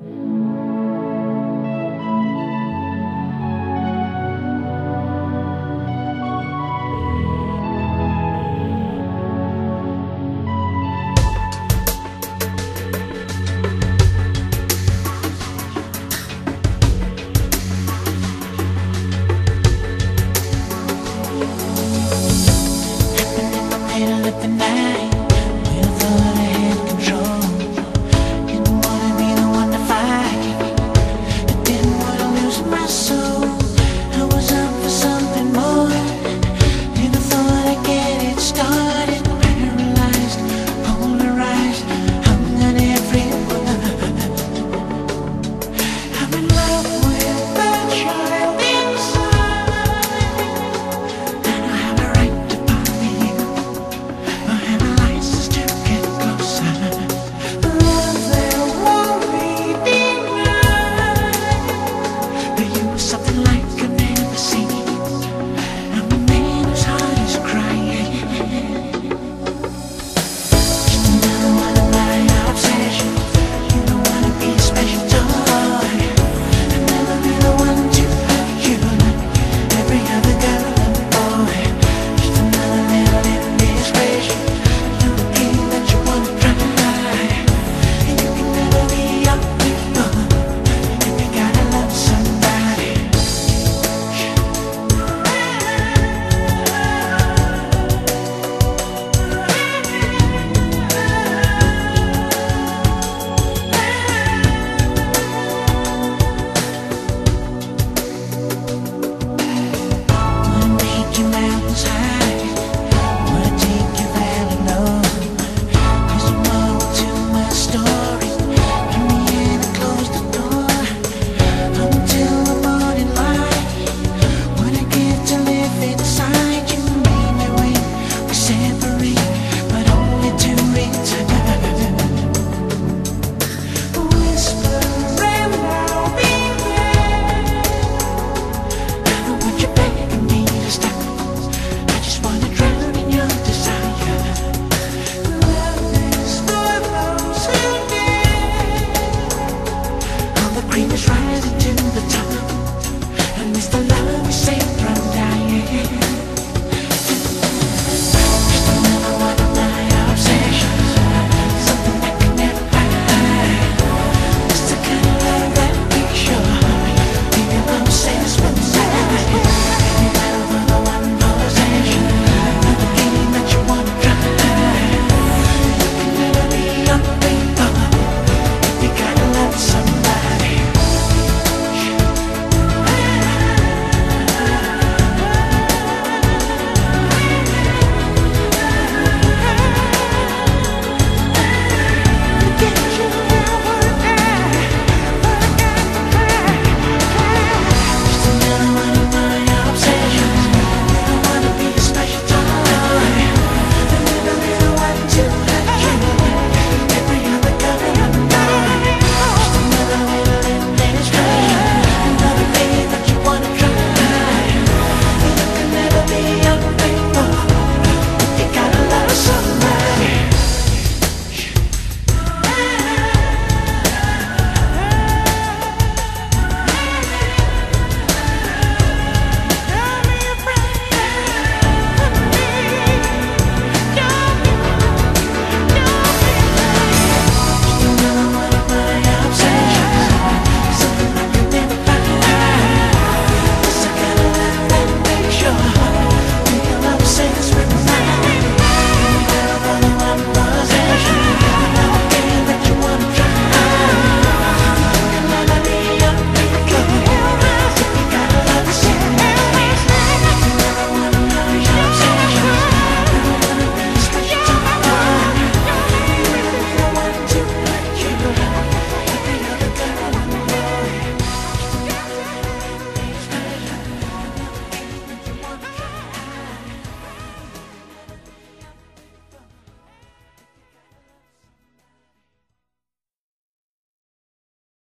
you